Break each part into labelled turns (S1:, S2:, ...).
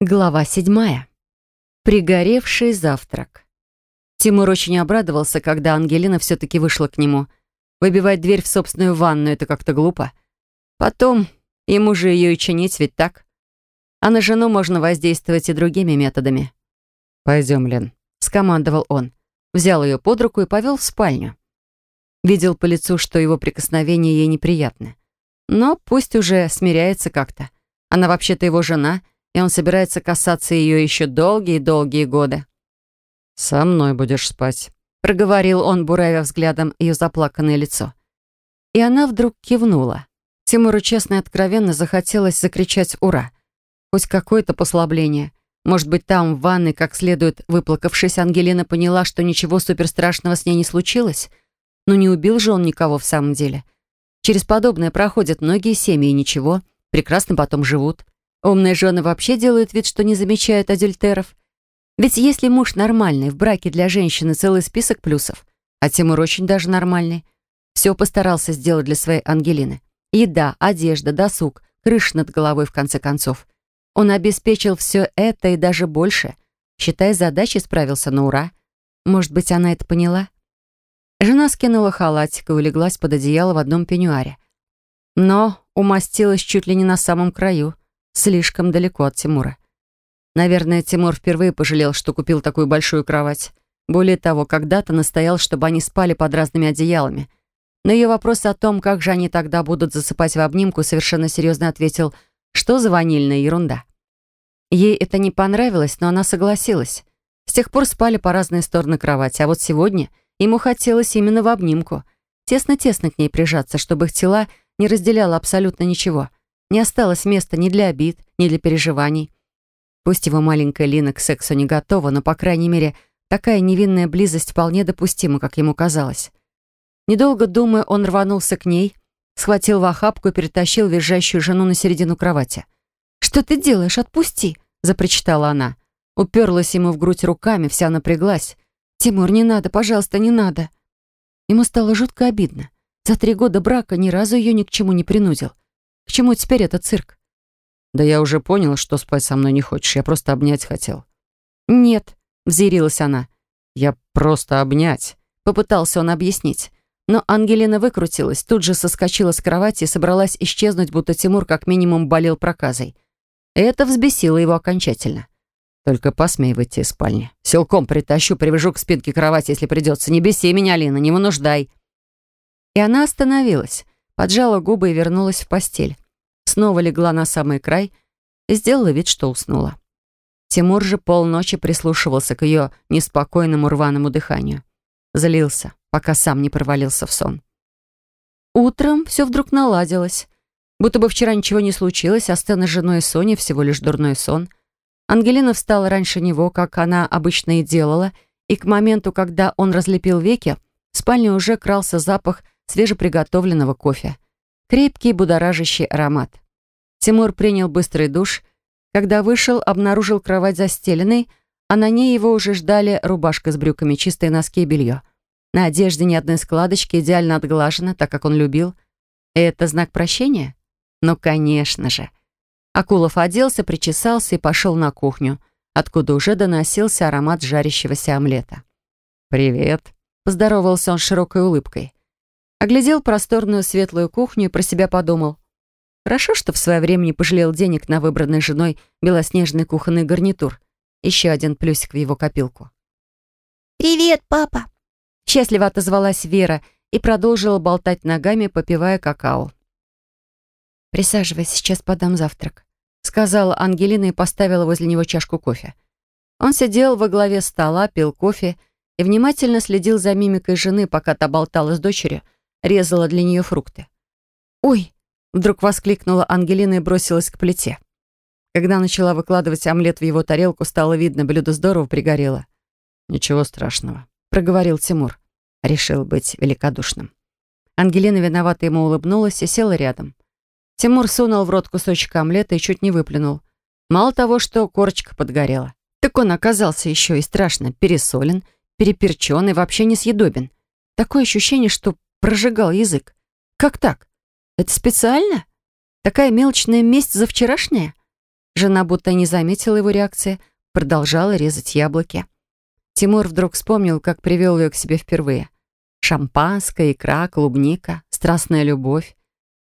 S1: Глава седьмая. Пригоревший завтрак. Тимур очень обрадовался, когда Ангелина все-таки вышла к нему. Выбивать дверь в собственную ванну — это как-то глупо. Потом ему же ее и чинить, ведь так? А на жену можно воздействовать и другими методами. «Пойдем, Лен», — скомандовал он. Взял ее под руку и повел в спальню. Видел по лицу, что его прикосновения ей неприятны. Но пусть уже смиряется как-то. Она вообще-то его жена — и он собирается касаться ее еще долгие-долгие годы. «Со мной будешь спать», — проговорил он, буравя взглядом ее заплаканное лицо. И она вдруг кивнула. Тимуру честно и откровенно захотелось закричать «Ура!». Хоть какое-то послабление. Может быть, там, в ванной, как следует выплакавшись, Ангелина поняла, что ничего суперстрашного с ней не случилось. Но не убил же он никого в самом деле. Через подобное проходят многие семьи и ничего, прекрасно потом живут. Умные жены вообще делают вид, что не замечают адюльтеров. Ведь если муж нормальный, в браке для женщины целый список плюсов, а Тимур очень даже нормальный, все постарался сделать для своей Ангелины. Еда, одежда, досуг, крыша над головой в конце концов. Он обеспечил все это и даже больше. Считая задачи, справился на ура. Может быть, она это поняла? Жена скинула халатик и улеглась под одеяло в одном пеньюаре. Но умастилась чуть ли не на самом краю — слишком далеко от Тимура. Наверное, Тимур впервые пожалел, что купил такую большую кровать. Более того, когда-то настоял, чтобы они спали под разными одеялами. На ее вопрос о том, как же они тогда будут засыпать в обнимку, совершенно серьезно ответил, что за ванильная ерунда. Ей это не понравилось, но она согласилась. С тех пор спали по разные стороны кровати, а вот сегодня ему хотелось именно в обнимку. Тесно-тесно к ней прижаться, чтобы их тела не разделяло абсолютно ничего. Не осталось места ни для обид, ни для переживаний. Пусть его маленькая Лина к сексу не готова, но, по крайней мере, такая невинная близость вполне допустима, как ему казалось. Недолго думая, он рванулся к ней, схватил в охапку и перетащил визжащую жену на середину кровати. «Что ты делаешь? Отпусти!» — запричитала она. Уперлась ему в грудь руками, вся напряглась. «Тимур, не надо, пожалуйста, не надо!» Ему стало жутко обидно. За три года брака ни разу ее ни к чему не принудил. К чему теперь этот цирк? Да я уже понял, что спать со мной не хочешь. Я просто обнять хотел. Нет, взъярилась она. Я просто обнять. Попытался он объяснить. Но Ангелина выкрутилась, тут же соскочила с кровати и собралась исчезнуть, будто Тимур как минимум болел проказой. Это взбесило его окончательно. «Только посмей выйти из спальни. Силком притащу, привяжу к спинке кровати, если придется. Не беси меня, Лина, не вынуждай». И она остановилась поджала губы и вернулась в постель. Снова легла на самый край и сделала вид, что уснула. Тимур же полночи прислушивался к ее неспокойному рваному дыханию. Злился, пока сам не провалился в сон. Утром все вдруг наладилось. Будто бы вчера ничего не случилось, а сцена с женой и Соней всего лишь дурной сон. Ангелина встала раньше него, как она обычно и делала, и к моменту, когда он разлепил веки, в спальне уже крался запах свежеприготовленного кофе. Крепкий будоражащий аромат. Тимур принял быстрый душ. Когда вышел, обнаружил кровать застеленной, а на ней его уже ждали рубашка с брюками, чистые носки и белье. На одежде ни одной складочки, идеально отглажена, так как он любил. Это знак прощения? Ну, конечно же. Акулов оделся, причесался и пошел на кухню, откуда уже доносился аромат жарящегося омлета. «Привет», — поздоровался он с широкой улыбкой. Оглядел просторную светлую кухню и про себя подумал. Хорошо, что в свое время не пожалел денег на выбранный женой белоснежный кухонный гарнитур. Еще один плюсик в его копилку.
S2: «Привет, папа!»
S1: Счастливо отозвалась Вера и продолжила болтать ногами, попивая какао. «Присаживайся, сейчас подам завтрак», — сказала Ангелина и поставила возле него чашку кофе. Он сидел во главе стола, пил кофе и внимательно следил за мимикой жены, пока та болтала с дочерью, резала для нее фрукты. «Ой!» — вдруг воскликнула Ангелина и бросилась к плите. Когда начала выкладывать омлет в его тарелку, стало видно, блюдо здорово пригорело. «Ничего страшного», — проговорил Тимур. Решил быть великодушным. Ангелина виновато ему улыбнулась и села рядом. Тимур сунул в рот кусочек омлета и чуть не выплюнул. Мало того, что корочка подгорела, так он оказался еще и страшно пересолен, переперчен и вообще несъедобен. Такое ощущение, что прожигал язык. Как так? Это специально? Такая мелочная месть за вчерашнее? Жена будто не заметила его реакции, продолжала резать яблоки. Тимур вдруг вспомнил, как привел ее к себе впервые. Шампанское, икра, клубника, страстная любовь.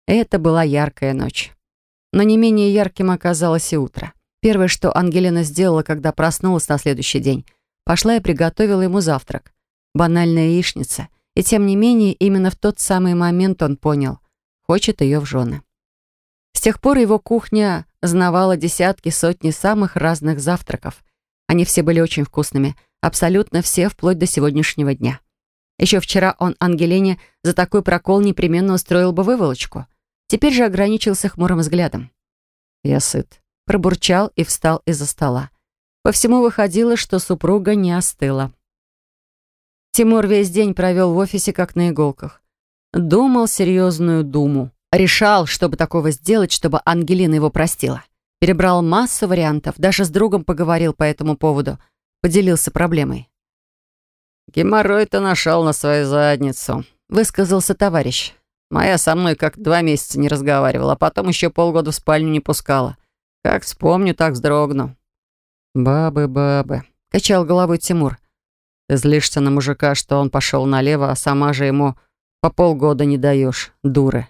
S1: Это была яркая ночь. Но не менее ярким оказалось и утро. Первое, что Ангелина сделала, когда проснулась на следующий день, пошла и приготовила ему завтрак. Банальная яичница. И тем не менее, именно в тот самый момент он понял, хочет ее в жены. С тех пор его кухня знавала десятки, сотни самых разных завтраков. Они все были очень вкусными, абсолютно все, вплоть до сегодняшнего дня. Еще вчера он Ангелине за такой прокол непременно устроил бы выволочку. Теперь же ограничился хмурым взглядом. «Я сыт», — пробурчал и встал из-за стола. По всему выходило, что супруга не остыла. Тимур весь день провел в офисе как на иголках. Думал серьезную думу. Решал, чтобы такого сделать, чтобы Ангелина его простила. Перебрал массу вариантов, даже с другом поговорил по этому поводу. Поделился проблемой.
S3: «Геморрой-то нашел на свою задницу», — высказался товарищ. «Моя со мной как два месяца не разговаривала, а потом еще полгода в спальню не пускала. Как вспомню, так вздрогну».
S1: «Бабы, бабы», — качал головой Тимур. «Ты злишься на мужика, что он пошел налево, а сама же ему по полгода не даешь, дуры».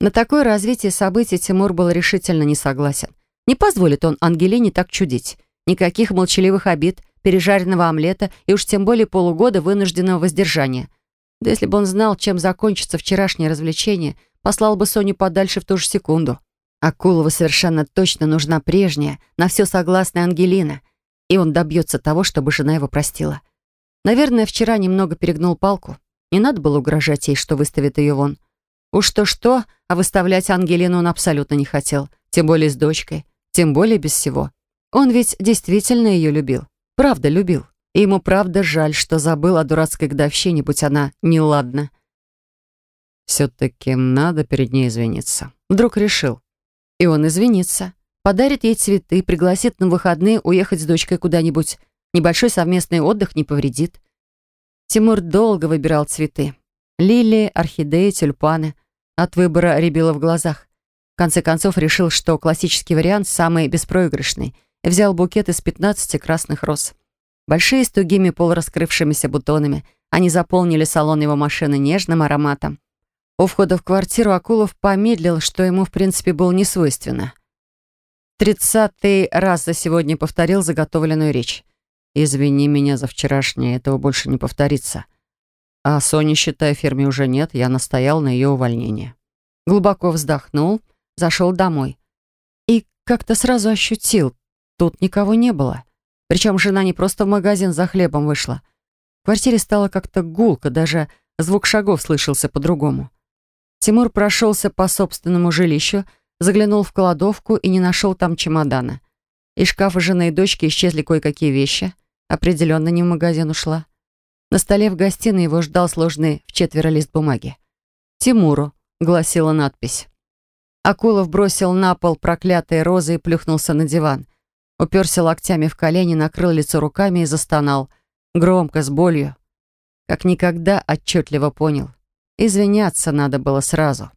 S1: На такое развитие событий Тимур был решительно не согласен. Не позволит он Ангелине так чудить. Никаких молчаливых обид — пережаренного омлета и уж тем более полугода вынужденного воздержания. Да если бы он знал, чем закончится вчерашнее развлечение, послал бы Соню подальше в ту же секунду. Акулова совершенно точно нужна прежняя, на все согласная Ангелина, и он добьется того, чтобы жена его простила. Наверное, вчера немного перегнул палку. Не надо было угрожать ей, что выставит ее вон. Уж то-что, а выставлять Ангелину он абсолютно не хотел, тем более с дочкой, тем более без всего. Он ведь действительно ее любил. Правда любил. И ему правда жаль, что забыл о дурацкой годовщине, будь она неладна. Все-таки надо перед ней извиниться. Вдруг решил. И он извинится. Подарит ей цветы, пригласит на выходные уехать с дочкой куда-нибудь. Небольшой совместный отдых не повредит. Тимур долго выбирал цветы. Лилии, орхидеи, тюльпаны. От выбора рябило в глазах. В конце концов решил, что классический вариант самый беспроигрышный — Взял букет из 15 красных роз. Большие с тугими полураскрывшимися бутонами. Они заполнили салон его машины нежным ароматом. У входа в квартиру Акулов помедлил, что ему, в принципе, было не свойственно. Тридцатый раз за сегодня повторил заготовленную речь. «Извини меня за вчерашнее, этого больше не повторится. А Сони, считай, фирме уже нет, я настоял на ее увольнение». Глубоко вздохнул, зашел домой. И как-то сразу ощутил, Тут никого не было. Причем жена не просто в магазин за хлебом вышла. В квартире стало как-то гулко, даже звук шагов слышался по-другому. Тимур прошелся по собственному жилищу, заглянул в кладовку и не нашел там чемодана. Из шкафа жены и дочки исчезли кое-какие вещи. Определенно не в магазин ушла. На столе в гостиной его ждал сложный в четверо лист бумаги. «Тимуру», — гласила надпись. Акулов бросил на пол проклятые розы и плюхнулся на диван. Уперся локтями в колени, накрыл лицо руками и застонал. Громко, с болью. Как никогда отчетливо понял. Извиняться надо было сразу.